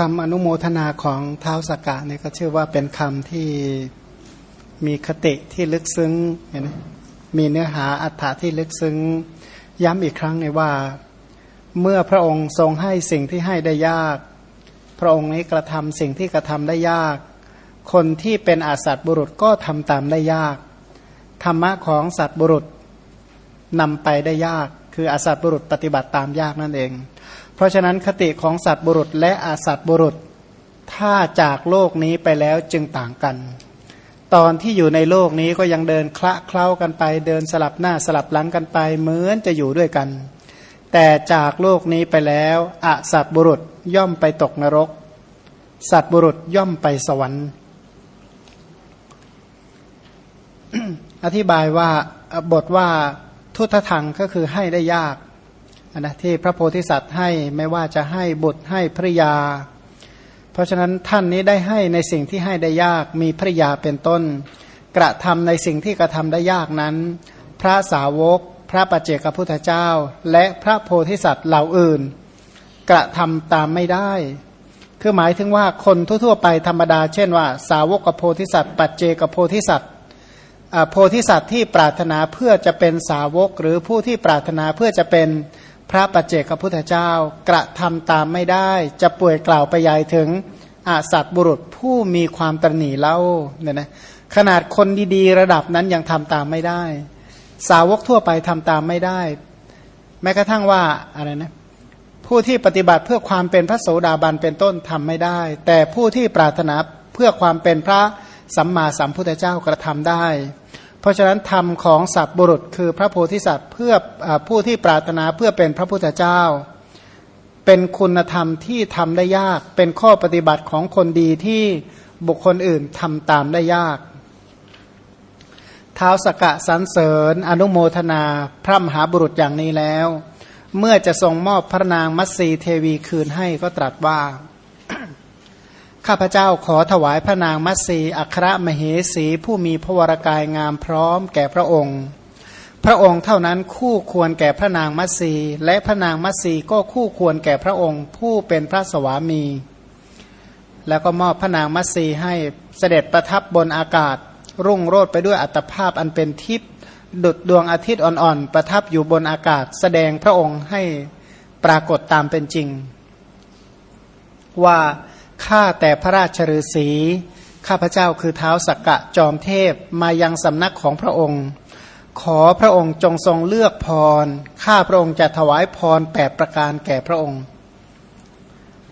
คำอนุโมทนาของเท้าสกกะเนี่ยก็เชื่อว่าเป็นคำที่มีคติที่ลึกซึ้งเห็นไหมมีเนื้อหาอัฏฐะที่ลึกซึ้ง ย้ำอีกครั้งในว่า เมื่อพระองค์ทรงให้สิ่งที่ให้ได้ยาก พระองค์นี้กระทำสิ่งที่กระทำได้ยาก คนที่เป็นอาสัตบุรุษก็ทำตามได้ยาก ธรรมะของสัตบุรุษนำไปได้ยาก คืออาสัตบุรุษปฏิบัติตามยากนั่นเอง เพราะฉะนั้นคติของสัตว์บุรุษและอาสัตว์บุรุษ ถ้าจากโลกนี้ไปแล้วจึงต่างกัน ตอนที่อยู่ในโลกนี้ก็ยังเดินคละเคล้ากันไป เดินสลับหน้าสลับหลังกันไปเหมือนจะอยู่ด้วยกัน แต่จากโลกนี้ไปแล้วอสัตว์บุรุษย่อมไปตกนรก สัตว์บุรุษย่อมไปสวรรค์ อธิบายว่าบทว่าทุตทังก็คือให้ได้ยาก นะที่พระโพธิสัตว์ให้ไม่ว่าจะให้บุตรให้ภริยา เพราะฉะนั้นท่านนี้ได้ให้ในสิ่งที่ให้ได้ยากมีภริยาเป็นต้น กระทำในสิ่งที่กระทำได้ยากนั้น พระสาวก พระปัจเจกพุทธเจ้า และพระโพธิสัตว์เหล่าอื่น กระทำตามไม่ได้คือหมายถึงว่าคนทั่วๆไปธรรมดา เช่นว่า สาวกกับโพธิสัตว์ ปัจเจกโพธิสัตว์โพธิสัตว์ที่ปรารถนาเพื่อจะเป็นสาวกหรือผู้ที่ปรารถนาเพื่อจะเป็น ระปัจเจกพุทธเจ้ากระทำตามไม่ได้ จะป่วยกล่าวไปยายถึงอาสัตบุรุษผู้มีความตรณีเล่าเนี่ยนะขนาดคนดีๆ ระดับนั้นยังทำตามไม่ได้ สาวกทั่วไปทำตามไม่ได้ แม้กระทั่งว่าอะไรนะผู้ที่ปฏิบัติเพื่อความเป็นพระโสดาบันเป็นต้นทำไม่ได้ แต่ผู้ที่ปรารถนาเพื่อความเป็นพระสัมมาสัมพุทธเจ้ากระทำได้ เพราะฉะนั้นธรรมของสัตว์บุรุษ คือพระโพธิสัตว์เพื่ออผู้ที่ปรารถนาเพื่อเป็นพระพุทธเจ้า เป็นคุณธรรมที่ทำได้ยาก เป็นข้อปฏิบัติของคนดีที่บุคคลอื่นทำตามได้ยากเท้าสกกะสรรเสริญ อนุโมทนา พระมหาบุรุษอย่างนี้แล้ว เมื่อจะทรงมอบพระนางมัตสีเทวีคืนให้ก็ตรัสว่า ข้าพเจ้าขอถวายพระนางมัตสีอัครมเหสี ผู้มีพระวรกายงามพร้อมแก่พระองค์ พระองค์เท่านั้นคู่ควรแก่พระนางมัตสี และพระนางมัตสีก็คู่ควรแก่พระองค์ ผู้เป็นพระสวามี แล้วก็มอบพระนางมัตสีให้เสด็จประทับบนอากาศ รุ่งโรดไปด้วยอัตภาพอันเป็นทิพย์ดุดดวงอาทิตย์อ่อนๆ ประทับอยู่บนอากาศ แสดงพระองค์ให้ปรากฏตามเป็นจริง ว่า ข้าแต่พระราชฤาษีข้าพเจ้าคือเท้าสักกะจอมเทพมายังสำนักของพระองค์ ขอพระองค์จงทรงเลือกพร ข้าพระองค์จะถวายพรแปดประการแก่พระองค์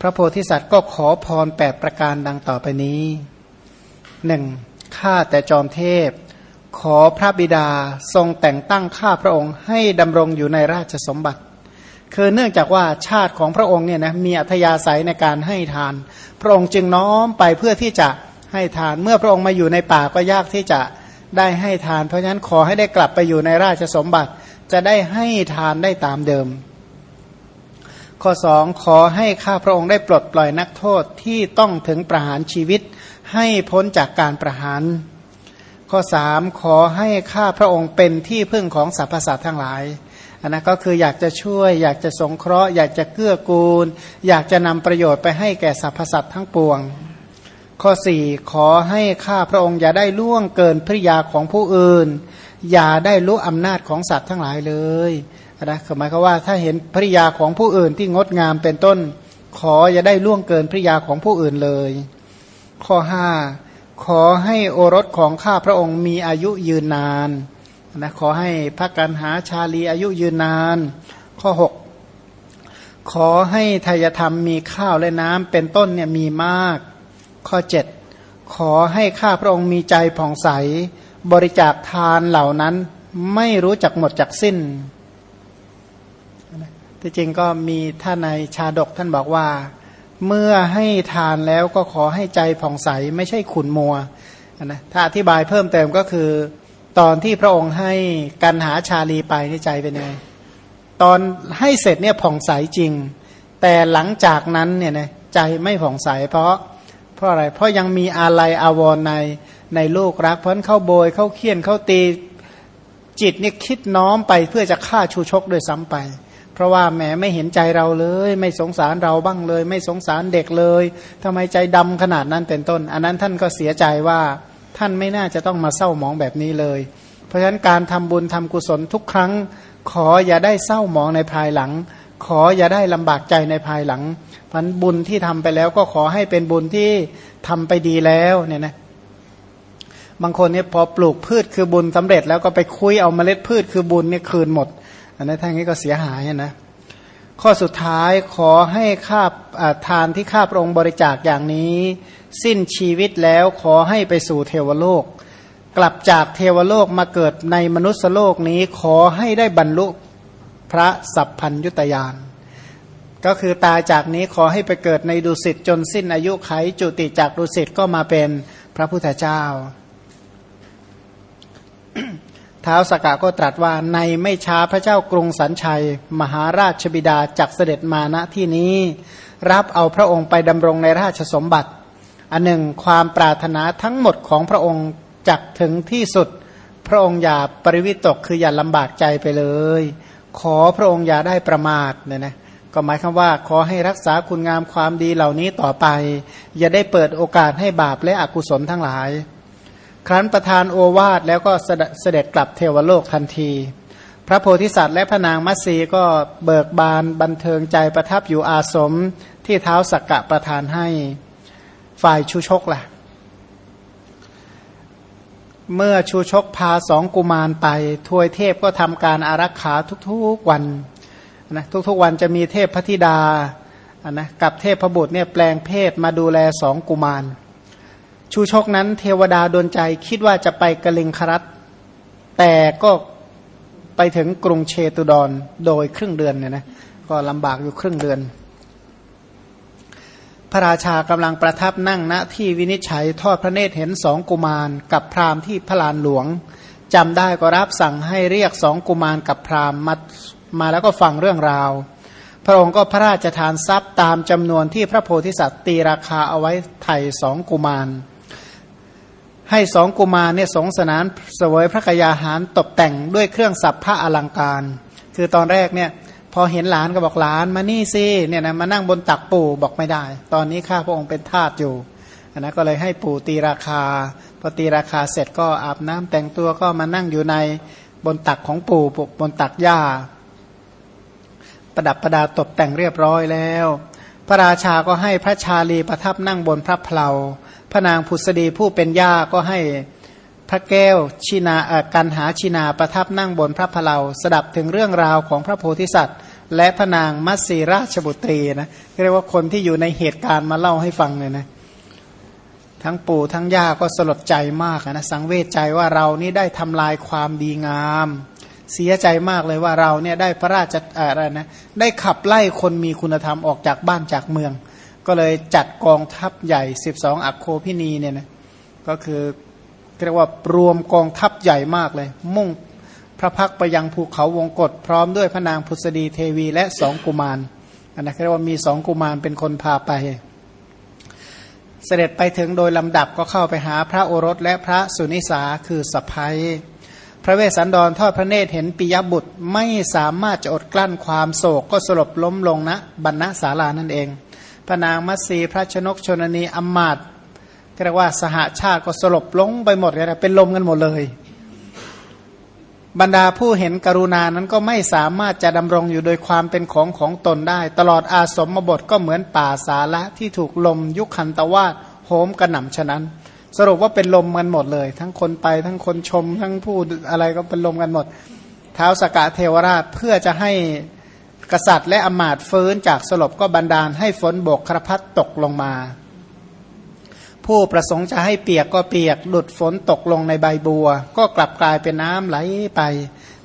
พระโพธิสัตว์ก็ขอพรแปดประการดังต่อไปนี้หนึ่งข้าแต่จอมเทพ ขอพระบิดาทรงแต่งตั้งข้าพระองค์ให้ดำรงอยู่ในราชสมบัติ คือเนื่องจากว่าชาติของพระองค์เนี่ยนะมีอัธยาศัยในการให้ทาน พระองค์จึงน้อมไปเพื่อที่จะให้ทาน เมื่อพระองค์มาอยู่ในป่าก็ยากที่จะได้ให้ทาน เพราะฉะนั้นขอให้ได้กลับไปอยู่ในราชสมบัติ จะได้ให้ทานได้ตามเดิม ข้อสองขอให้ข้าพระองค์ได้ปลดปล่อยนักโทษที่ต้องถึงประหารชีวิต ให้พ้นจากการประหาร ข้อสามขอให้ข้าพระองค์เป็นที่พึ่งของสรรพสัตว์ทั้งหลาย นนั้นก็คืออยากจะช่วย อยากจะสงเคราะห์ อยากจะเกื้อกูล อยากจะนำประโยชน์ไปให้แก่สรรพสัตว์ทั้งปวง ข้อสี่ขอให้ข้าพระองค์อย่าได้ล่วงเกินพริยาของผู้อื่น อย่าได้รู้อำนาจของสัตว์ทั้งหลายเลยนะหมายความว่าถ้าเห็นภริยาของผู้อื่นที่งดงามเป็นต้น ขออย่าได้ล่วงเกินภริยาของผู้อื่นเลย ข้อห้าขอให้โอรสของข้าพระองค์มีอายุยืนนาน นะขอให้พระกันหาชาลีอายุยืนนาน ข้อ 6 ขอให้ทายธรรมมีข้าวและน้ำเป็นต้นเนี่ยมีมาก ข้อ 7 ขอให้ข้าพระองค์มีใจผ่องใส บริจาคทานเหล่านั้นไม่รู้จักหมดจักสิ้นที่จริงก็มีท่านในชาดกท่านบอกว่า เมื่อให้ทานแล้วก็ขอให้ใจผ่องใสไม่ใช่ขุนมัวนะถ้าอธิบายเพิ่มเติมก็คือ ตอนที่พระองค์ให้กันหาชาลีไปในใจเป็นไงตอนให้เสร็จเนี่ยผ่องใสจริง แต่หลังจากนั้นเนี่ยนะใจไม่ผ่องใสเพราะเพราะอะไรเพราะยังมีอาลัยอาวรในในลูกรัก เพราะเข้าโบยเข้าเคี่ยนเข้าตีจิตนี่คิดน้อมไปเพื่อจะฆ่าชูชกโดยซ้ำไป เพราะว่าแหมไม่เห็นใจเราเลย ไม่สงสารเราบ้างเลย ไม่สงสารเด็กเลยทำไมใจดำขนาดนั้นเป็นต้น อันนั้นท่านก็เสียใจว่า ท่านไม่น่าจะต้องมาเศร้าหมองแบบนี้เลย เพราะฉะนั้นการทำบุญทำกุศลทุกครั้ง ขออย่าได้เศร้าหมองในภายหลัง ขออย่าได้ลำบากใจในภายหลังพันบุญที่ทำไปแล้วก็ขอให้เป็นบุญที่ทำไปดีแล้วเนี่ยนะบางคนเนี่ยพอปลูกพืชคือบุญสำเร็จแล้วก็ไปคุยเอาเมล็ดพืชคือบุญเนี่ยคืนหมด อันนี้นท่านนี้ก็เสียหายนะ ข้อสุดท้ายขอให้ข้าทานที่ข้าพระองค์บริจาคอย่างนี้ สิ้นชีวิตแล้วขอให้ไปสู่เทวโลก กลับจากเทวโลกมาเกิดในมนุษยโลกนี้ขอให้ได้บรรลุพระสัพพัญยุตยานก็คือตายจากนี้ขอให้ไปเกิดในดุสิตจนสิ้นอายุไขจุติจากดุสิตก็มาเป็นพระพุทธเจ้า ท้าวสกะก็ตรัสว่าในไม่ช้าพระเจ้ากรุงสันชัย มหาราชบิดาจักเสด็จมาณที่นี้ รับเอาพระองค์ไปดำรงในราชสมบัติ อันหนึ่งความปรารถนาทั้งหมดของพระองค์จักถึงที่สุด พระองค์อย่าปริวิตกคืออย่าลำบากใจไปเลย ขอพระองค์อย่าได้ประมาทเนี่ยนะก็หมายคำว่า ขอให้รักษาคุณงามความดีเหล่านี้ต่อไป อย่าได้เปิดโอกาสให้บาปและอกุศลทั้งหลาย ครั้นประทานโอวาทแล้วก็เสด็จกลับเทวโลกทันที พระโพธิสัตว์และพระนางมัตสีก็เบิกบานบันเทิงใจประทับอยู่อาสมที่เท้าสักกะประทานให้ฝ่ายชูชกละ่ะ เมื่อชูชกพาสองกุมารไป ทวยเทพก็ทำการอารักขาทุกๆวันนะทุกๆวันจะมีเทพพธิดานะกับเทพพบุตรเนี่ยแปลงเพศมาดูแลสองกุมาร ชูชกนั้นเทวดาโดนใจคิดว่าจะไปกลิงครัตแต่ก็ไปถึงกรุงเชตุดรโดยครึ่งเดือนเนี่ยนะก็ลำบากอยู่ครึ่งเดือน พระราชากำลังประทับนั่งณที่วินิจฉัยทอดพระเนตรเห็นสองกุมารกับพราหมณ์ที่พระลานหลวงจำได้ก็รับสั่งให้เรียกสองกุมารกับพราหมณ์มามาแล้วก็ฟังเรื่องราว พระองค์ก็พระราชทานทรัพย์ตามจำนวนที่พระโพธิสัตว์ตีราคาเอาไว้ไถ่สองกุมาร ให้สองกุมารเนี่ยสงสนานเสวยพระกยาหารตกแต่งด้วยเครื่องสับพระอลังการ คือตอนแรกเนี่ยพอเห็นหลานก็บอกหลานมานี่สิเนี่ยนะมานั่งบนตักปู่บอกไม่ได้ ตอนนี้ข้าพระองค์เป็นทาสอยู่อันนั้นก็เลยให้ปู่ตีราคา พอตีราคาเสร็จก็อาบน้ำแต่งตัวก็มานั่งอยู่ในบนตักของปู่บนตักหญ้าประดับประดาตกแต่งเรียบร้อยแล้ว พระราชาก็ให้พระชาลีประทับนั่งบนพระเพลา พระนางผุสดีผู้เป็นย่าก็ให้พระแก้วชินากันหาชินาประทับนั่งบนพระพลาสดับถึงเรื่องราวของพระโพธิสัตว์ และพระนางมัตสีราชบุตรีนะเรียกว่าคนที่อยู่ในเหตุการณ์มาเล่าให้ฟังเลยนะทั้งปู่ทั้งย่าก็สลดใจมากนะสังเวชใจว่าเรานี่ได้ทำลายความดีงาม เสียใจมากเลยว่าเราเนี่ยได้พระราชอะไรนะได้ขับไล่คนมีคุณธรรมออกจากบ้านจากเมือง ก็เลยจัดกองทัพใหญ่ 12 อักโคพินีเนี่ยนะก็คือเรียกว่ารวมกองทัพใหญ่มากเลย มุ่งพระพักไปยังภูเขาวงกฏพร้อมด้วยพระนางพุทธดีเทวีและสองกุมารอันนั้นเรียกว่ามีสองกุมารเป็นคนพาไป เสด็จไปถึงโดยลำดับก็เข้าไปหาพระโอรสและพระสุนิสาคือสะพ้ยพระเวสสันดรทอดพระเนตรเห็นปิยบุตรไม่สามารถจะอดกลั้นความโศกก็สลบล้มลงณนะบรรณศาลานั่นเอง นางมัตสีพระชนกชนนีอมมาตเรียกว่าสหาชาติก็สลบลงไปหมดเลยเป็นลมกันหมดเลย บรรดาผู้เห็นกรุณานั้นก็ไม่สามารถจะดำรงอยู่โดยความเป็นของของตนได้ ตลอดอาสมบทก็เหมือนป่าสาละที่ถูกลมยุคขันตวาดโหมกระหน่ำฉะนั้น สรุปว่าเป็นลมกันหมดเลย ทั้งคนไปทั้งคนชมทั้งผู้อะไรก็เป็นลมกันหมด เท้าสกะเทวราชเพื่อจะให้ กษัตริย์และอมาตฟื้นจากสลบก็บันดาลให้ฝนบกครพัดตกลงมา ผู้ประสงค์จะให้เปียกก็เปียกดุดฝนตกลงในใบบัว ก็กลับกลายเป็นน้ำไหลไป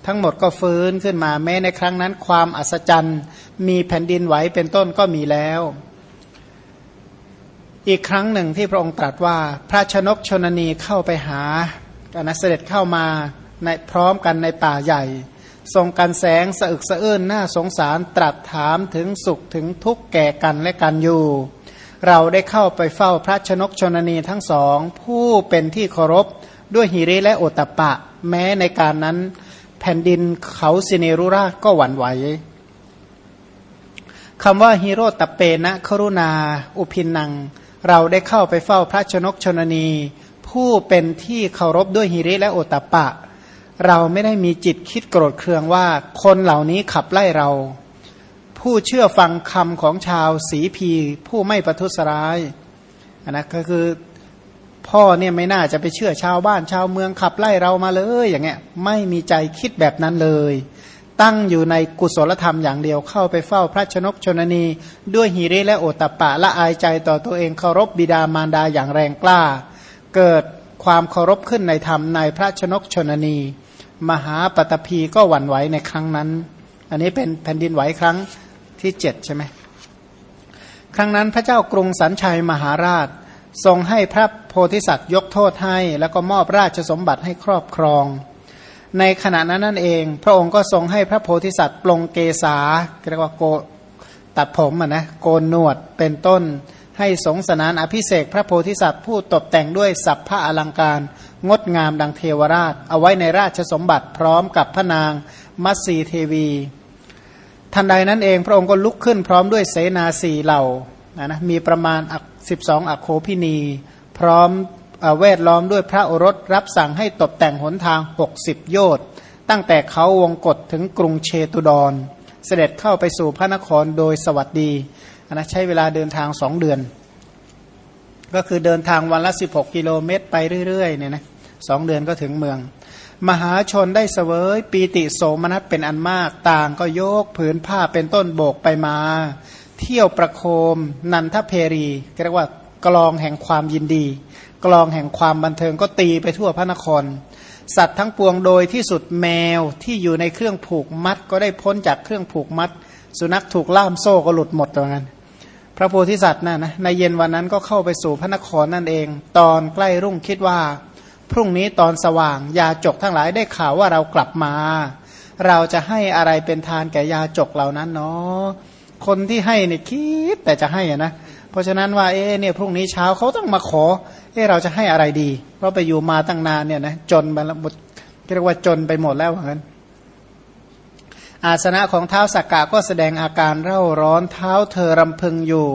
ทั้งหมดก็ฟื้นขึ้นมาแม้ในครั้งนั้น ความอัศจรรย์มีแผ่นดินไหวเป็นต้นก็มีแล้ว อีกครั้งหนึ่งที่พระองค์ตรัสว่าพระชนกชนนีเข้าไปหาการเสด็จเข้ามาในพร้อมกันในป่าใหญ่ ทรงกันแสงสะอึกสะอื้นน่าสงสารตรัสถามถึงสุขถึงทุกข์แก่กันและกันอยู่ เราได้เข้าไปเฝ้าพระชนกชนนีทั้งสอง ผู้เป็นที่เคารพด้วยหิริและโอตปะ แม้ในการนั้นแผ่นดินเขาสิเนรุราชก็หวั่นไหวคำว่าฮิโรตเปนะครุณา อุพินัง เราได้เข้าไปเฝ้าพระชนกชนนี ผู้เป็นที่เคารพด้วยฮิริและโอตปะ เราไม่ได้มีจิตคิดโกรธเคืองว่าคนเหล่านี้ขับไล่เรา ผู้เชื่อฟังคำของชาวสีพีผู้ไม่ประทุษร้ายนนะก็คือพ่อเนี่ยไม่น่าจะไปเชื่อชาวบ้านชาวเมืองขับไล่เรามาเลยอย่างเงี้ยไม่มีใจคิดแบบนั้นเลย ตั้งอยู่ในกุศลธรรมอย่างเดียวเข้าไปเฝ้าพระชนกชนนี ด้วยหิริและโอตตะปะละอายใจต่อตัวเองเคารพบิดามารดาอย่างแรงกล้า เกิดความเคารพขึ้นในธรรมในพระชนกชนนี มหาปตพีก็หวั่นไหวในครั้งนั้น อันนี้เป็นแผ่นดินไหวครั้งที่เจ็ดใช่ไหมครั้งนั้นพระเจ้ากรุงสันชัยมหาราช ทรงให้พระโพธิสัตว์ยกโทษให้ แล้วก็มอบราชสมบัติให้ครอบครอง ในขณะนั้นนั่นเอง พระองค์ก็ทรงให้พระโพธิสัตว์ปลงเกษาเรียกว่าโกตัดผมอะนะโกนหนวดเป็นต้น ให้สงสนานอภิเศกพระโพธิสัตว์ผู้ตกแต่งด้วยสัพพะอลังการ งดงามดังเทวราช เอาไว้ในราชสมบัติพร้อมกับพระนางมัตสีเทวี ทันใดนั้นเองพระองค์ก็ลุกขึ้นพร้อมด้วยเสนาสีเหล่านะนะมีประมาณ 12 อัคโคพินี พร้อมเวทล้อมด้วยพระโอรสรับสั่งให้ตกแต่งหนทาง 60 โยชน์ตั้งแต่เขาวงกฏถึงกรุงเชตุดร เสด็จเข้าไปสู่พระนครโดยสวัสดีนะใช้เวลาเดินทางสองเดือน ก็คือเดินทางวันละ 16 กิโลเมตรไปเรื่อยๆเนี่ยนะสองเดือนก็ถึงเมือง มหาชนได้เสวยปีติโสมนัสเป็นอันมากต่างก็โยกผืนผ้าเป็นต้นโบกไปมา เที่ยวประโคม นันทเพรีเรียกว่ากลองแห่งความยินดี กลองแห่งความบันเทิงก็ตีไปทั่วพระนคร สัตว์ทั้งปวงโดยที่สุดแมวที่อยู่ในเครื่องผูกมัดก็ได้พ้นจากเครื่องผูกมัด สุนัขถูกล่ามโซ่ก็หลุดหมดตรงนั้น พระโพธิสัตว์น่ะนะในเย็นวันนั้นก็เข้าไปสู่พระนครนั่นเอง ตอนใกล้รุ่งคิดว่า พรุ่งนี้ตอนสว่างยาจกทั้งหลายได้ข่าวว่าเรากลับมา เราจะให้อะไรเป็นทานแก่ยาจกเหล่านั้นเนาะคนที่ให้เนี่ยคิดแต่จะให้อะนะเพราะฉะนั้นว่าเอ๊เนี่ยพรุ่งนี้เช้าเขาต้องมาขอเอ๊เราจะให้อะไรดี เพราะไปอยู่มาตั้งนานเนี่ยนะจนไปแล้วหมดเรียกว่าจนไปหมดแล้วเหมือนกัน อาสนะของเท้าสักกะก็แสดงอาการเร่าร้อนเท้าเธอรำพึงอยู่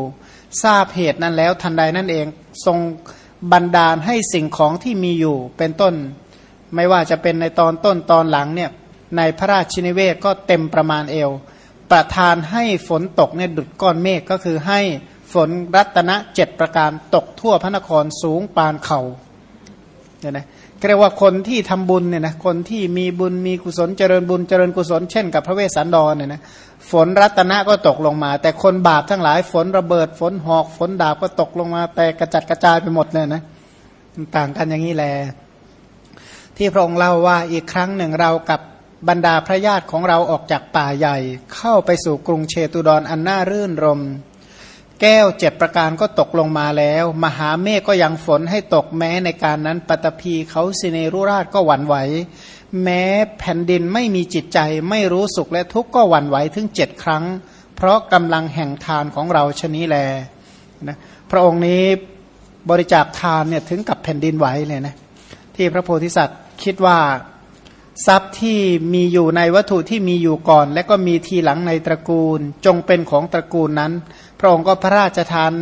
ทราบเหตุนั้นแล้วทันใดนั่นเองทรงบันดาลให้สิ่งของที่มีอยู่เป็นต้น ไม่ว่าจะเป็นในตอนต้นตอนหลังเนี่ยในพระราชินิเวศก็เต็มประมาณเอว ประทานให้ฝนตกเนี่ยดุดก้อนเมฆก็คือให้ฝนรัตนะเจ็ดประการตกทั่วพระนครสูงปานเขาเนี่ยนะ เรียกว่าคนที่ทำบุญเนี่ยนะคนที่มีบุญมีกุศลเจริญบุญเจริญกุศลเช่นกับพระเวสสันดรเนี่ยนะฝนรัตนะก็ตกลงมา แต่คนบาปทั้งหลายฝนระเบิดฝนหอกฝนดาบก็ตกลงมาแต่กระจัดกระจายไปหมดเลยนะต่างกันอย่างนี้แหละที่พระองค์เล่าว่าอีกครั้งหนึ่งเรากับบรรดาพระญาติของเราออกจากป่าใหญ่ เข้าไปสู่กรุงเชตุดรออันน่ารื่นรม แก้วเจ็ดประการก็ตกลงมาแล้ว มหาเมฆก็ยังฝนให้ตกแม้ในการนั้นปตพีเขาสิเนรุราชก็หวั่นไหว แม้แผ่นดินไม่มีจิตใจไม่รู้สุขและทุกข์ก็หวั่นไหวถึงเจ็ดครั้ง เพราะกำลังแห่งทานของเราชนี้แลนะพระองค์นี้บริจาคทานเนี่ยถึงกับแผ่นดินไหวเลยนะที่พระโพธิสัตว์คิดว่า ทรัพย์ที่มีอยู่ในวัตถุที่มีอยู่ก่อน และก็มีทีหลังในตระกูล จงเป็นของตระกูลนั้น พระองค์ก็พระราชทาน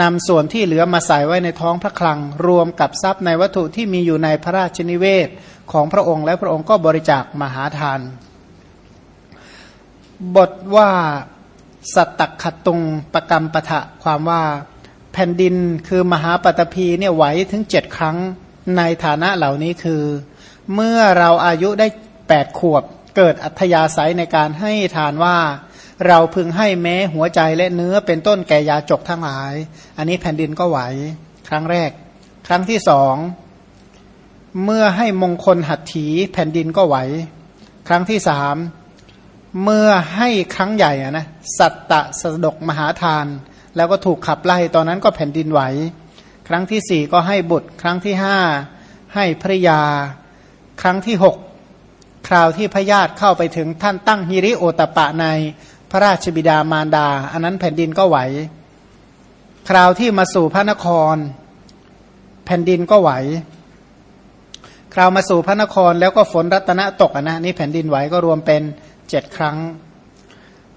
นำส่วนที่เหลือมาใส่ไว้ในท้องพระคลัง รวมกับทรัพย์ในวัตถุที่มีอยู่ในพระราชนิเวศของพระองค์ และพระองค์ก็บริจาคมหาทาน บทว่าสัตตขตุงประกรรมปะทะความว่าแผ่นดินคือมหาปตพีเนี่ยไหวถึงเจ็ดครั้งในฐานะเหล่านี้คือ เมื่อเราอายุได้แปดขวบ เกิดอัธยาศัยในการให้ทานว่า เราพึงให้แม้หัวใจและเนื้อเป็นต้นแก่ยาจกทั้งหลาย อันนี้แผ่นดินก็ไหว ครั้งแรก ครั้งที่สองเมื่อให้มงคลหัตถีแผ่นดินก็ไหว ครั้งที่สามเมื่อให้ครั้งใหญ่อะนะสัตตะสดกมหาทาน แล้วก็ถูกขับไล่ตอนนั้นก็แผ่นดินไหว ครั้งที่สี่ก็ให้บุตร ครั้งที่ห้าให้ภริยา ครั้งที่หกคราวที่พญาติเข้าไปถึงท่านตั้งฮิริโอตปะในพระราชบิดามารดา อันนั้นแผ่นดินก็ไหว คราวที่มาสู่พระนคร แผ่นดินก็ไหว คราวมาสู่พระนครแล้วก็ฝนรัตนะตกนะนี่แผ่นดินไหวก็รวมเป็นเจ็ดครั้ง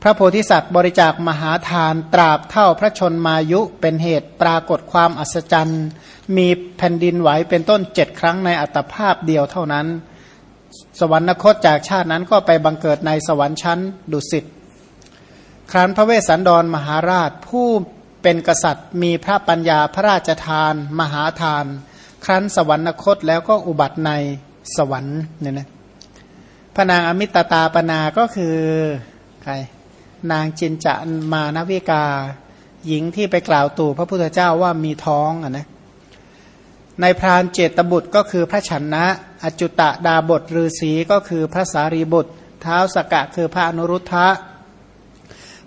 ระโพธิสัตว์บริจาคมหาทานตราบเท่าพระชนมายุเป็นเหตุปรากฏความอัศจรรย์ มีแผ่นดินไหวเป็นต้นเจ็ดครั้งในอัตภาพเดียวเท่านั้น สวรรคตจากชาตินั้นก็ไปบังเกิดในสวรรค์ชั้นดุสิตครั้นพระเวสสันดรมหาราชผู้เป็นกษัตริย์ มีพระปัญญาพระราชทาน มหาทาน ครั้นสวรรคตแล้วก็อุบัติในสวรรค์เนี่ยนะพระนางอมิตตาปนาก็คือใคร นางจินจะมานวิกา หญิงที่ไปกล่าวตู่พระพุทธเจ้าว่ามีท้องอะนะในพรานเจตบุตรก็คือพระฉันนะ อจุตะดาบทฤาษีก็คือพระสารีบุตร เท้าสกะคือพระอนุรุทธะ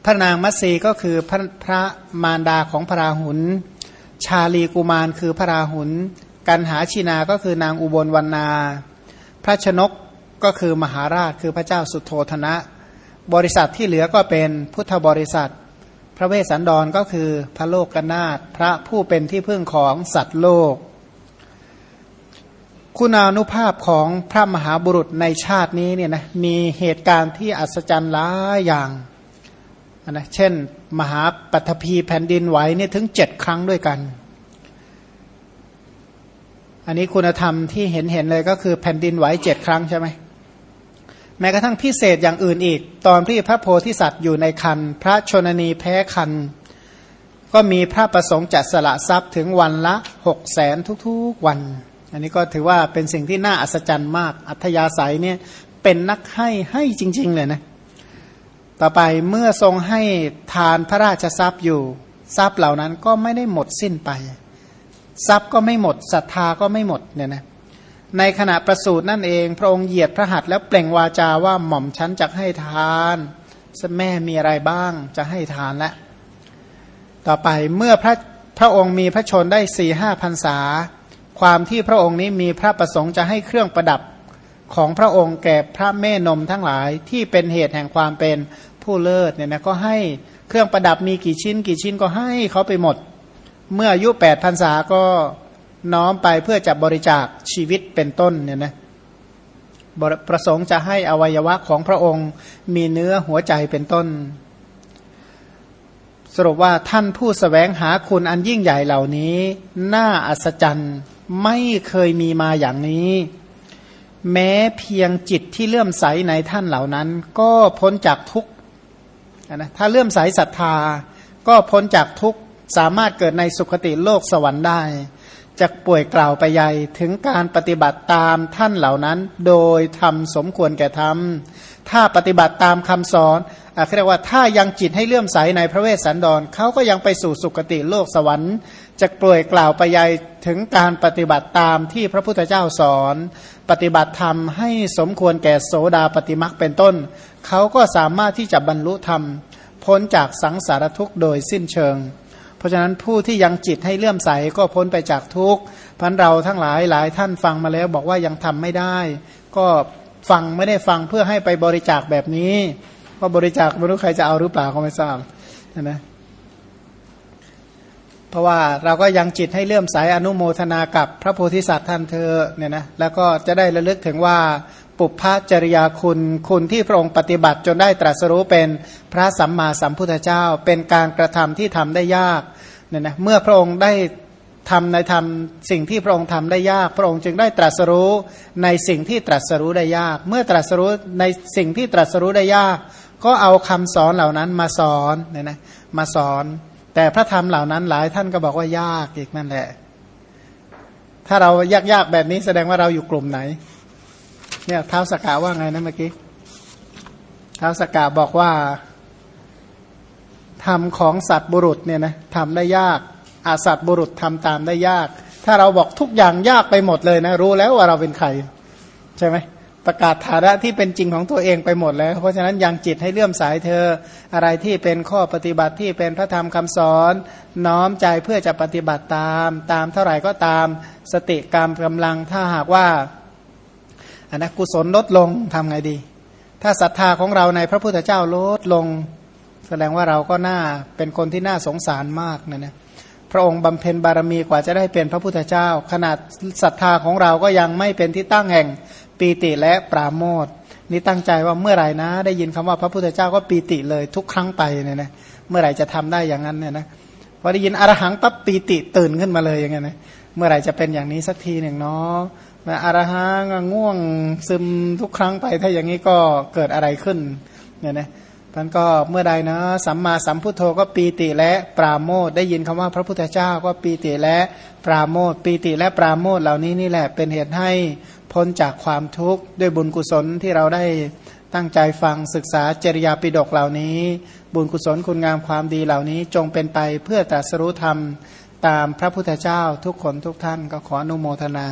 พระนางมัตสีก็คือพระพระมารดาของพระราหุล ชาลีกุมารคือพระราหุล กันหาชินาก็คือนางอุบลวรรณา พระชนกก็คือมหาราชคือพระเจ้าสุโธธนะ บริษัทที่เหลือก็เป็นพุทธบริษัท พระเวสสันดรก็คือพระโลกกนาถพระผู้เป็นที่พึ่งของสัตว์โลก คุณานุภาพของพระมหาบุรุษในชาตินี้เนี่ยนะมีเหตุการณ์ที่อัศจรรย์หลายอย่างนะเช่น มหาปัทภีแผ่นดินไหวเนี่ยถึงเจ็ดครั้งด้วยกัน อันนี้คุณธรรมที่เห็นเห็นเลยก็คือแผ่นดินไหวเจ็ดครั้งใช่ไหม แม้กระทั่งพิเศษอย่างอื่นอีก ตอนที่พระโพธิสัตว์อยู่ในคัน พระชนนีแพ้คัน ก็มีพระประสงค์จัดสละทรัพย์ถึงวันละหกแสนทุกๆวัน อันนี้ก็ถือว่าเป็นสิ่งที่น่าอัศจรรย์มาก อัธยาศัยเนี่ยเป็นนักให้ให้จริง ๆ เลยนะ ต่อไปเมื่อทรงให้ทานพระราชทรัพย์อยู่ ทรัพย์เหล่านั้นก็ไม่ได้หมดสิ้นไป ทรัพย์ก็ไม่หมดศรัทธาก็ไม่หมดเนี่ยนะ ในขณะประสูตินั่นเอง พระองค์เหยียดพระหัตถ์แล้วเปล่งวาจาว่าหม่อมชั้นจะให้ทานแม่มีอะไรบ้างจะให้ทานแล้วต่อไปเมื่อพระพระองค์มีพระชนได้สี่ห้าพันษา ความที่พระองค์นี้มีพระประสงค์จะให้เครื่องประดับของพระองค์แก่พระแม่นมทั้งหลายที่เป็นเหตุแห่งความเป็นผู้เลิศเนี่ยนะก็ให้เครื่องประดับมีกี่ชิ้น กี่ชิ้นก็ให้เขาไปหมด เมื่ออายุแปดพรรษาก็ น้อมไปเพื่อจะบริจาคชีวิตเป็นต้นเนี่ยนะประสงค์จะให้อวัยวะของพระองค์มีเนื้อหัวใจเป็นต้น สรุปว่าท่านผู้สแสวงหาคุณอันยิ่งใหญ่เหล่านี้ น่าอัศจรรย์ไม่เคยมีมาอย่างนี้ แม้เพียงจิตที่เลื่อมใสในท่านเหล่านั้น ก็พ้นจากทุกนะถ้าเลื่อมใสศรัทธา ก็พ้นจากทุกสามารถเกิดในสุคติโลกสวรรค์ได้ จะป่วยกล่าวไปใหญ่ถึงการปฏิบัติตามท่านเหล่านั้น โดยทำสมควรแก่ทำถ้าปฏิบัติตามคำสอนอะเรียกว่าถ้ายังจิตให้เลื่อมใสในพระเวสสันดรเขาก็ยังไปสู่สุคติโลกสวรรค์จะป่วยกล่าวไปใหญ่ถึงการปฏิบัติตามที่พระพุทธเจ้าสอน ปฏิบัติธรรมให้สมควรแก่โสดาปฏิมักเป็นต้น เขาก็สามารถที่จะบรรลุธรรม พ้นจากสังสารทุกข์โดยสิ้นเชิง เพราะฉะนั้นผู้ที่ยังจิตให้เลื่อมใสก็พ้นไปจากทุกข์พันเราทั้งหลายหลายท่านฟังมาแล้วบอกว่ายังทำไม่ได้ ก็ฟังไม่ได้ฟังเพื่อให้ไปบริจาคแบบนี้ก็บริจาคไม่รู้ใครจะเอาหรือเปล่าก็ไม่ทราบนะเพราะว่าเราก็ยังจิตให้เลื่อมใสอนุโมทนากับพระโพธิสัตว์ท่านเธอเนี่ยนะแล้วก็จะได้ระลึกถึงว่า ปุพพจริยาคุณคุณที่พระองค์ปฏิบัติจนได้ตรัสรู้เป็นพระสัมมาสัมพุทธเจ้า เป็นการกระทำที่ทำได้ยากเนี่ยนะเมื่อพระองค์ได้ทำในทำสิ่งที่พระองค์ทำได้ยาก พระองค์จึงได้ตรัสรู้ในสิ่งที่ตรัสรู้ได้ยาก เมื่อตรัสรู้ในสิ่งที่ตรัสรู้ได้ยาก ก็เอาคำสอนเหล่านั้นมาสอนเนี่ยนะมาสอน แต่พระธรรมเหล่านั้นหลายท่านก็บอกว่ายากอีกนั่นแหละ ถ้าเรายากๆแบบนี้แสดงว่าเราอยู่กลุ่มไหน เนี่ยเท้าสกาว่าไงนะเมื่อกี้เท้าสกาบอกว่าทำของสัตว์บุรุษเนี่ยนะทำได้ยากอาสัตว์บุรุษทำตามได้ยาก ถ้าเราบอกทุกอย่างยากไปหมดเลยนะ รู้แล้วว่าเราเป็นใครใช่ไหมประกาศฐานะที่เป็นจริงของตัวเองไปหมดแล้ว เพราะฉะนั้นยังจิตให้เลื่อมสายเธออะไรที่เป็นข้อปฏิบัติที่เป็นพระธรรมคำสอน น้อมใจเพื่อจะปฏิบัติตาม ตามเท่าไหร่ก็ตามสติกรรมกำลังถ้าหากว่า อันนะกุศลลดลงทำไงดี ถ้าศรัทธาของเราในพระพุทธเจ้าลดลง แสดงว่าเราก็น่าเป็นคนที่น่าสงสารมากนะนะพระองค์บำเพ็ญบารมีกว่าจะได้เป็นพระพุทธเจ้า ขนาดศรัทธาของเราก็ยังไม่เป็นที่ตั้งแห่งปีติและปราโมทนี่ตั้งใจว่าเมื่อไหร่นะ ได้ยินคำว่าพระพุทธเจ้าก็ปีติเลยทุกครั้งไปเนี่ยนะเมื่อไหร่จะทำได้อย่างนั้นเนี่ยนะพอได้ยินอรหังปั๊บปีติตื่นขึ้นมาเลยอย่างเงี้ยนะเมื่อไหร่จะเป็นอย่างนี้สักทีหนึ่งเนาะ มาอรหังง่วงซึมทุกครั้งไป ถ้าอย่างนี้ก็เกิดอะไรขึ้นเนี่ยนะท่านก็เมื่อใดนะ สัมมาสัมพุทโธก็ปีติและปราโมทได้ยินคำว่าพระพุทธเจ้าก็ปีติและปราโมทปีติและปราโมทเหล่านี้นี่แหละเป็นเหตุให้พ้นจากความทุกข์ด้วยบุญกุศลที่เราได้ตั้งใจฟังศึกษาจริยาปิดกเหล่านี้ บุญกุศลคุณงามความดีเหล่านี้จงเป็นไปเพื่อตรัสรู้ธรรมตามพระพุทธเจ้าทุกคนทุกท่านก็ขออนุโมทนา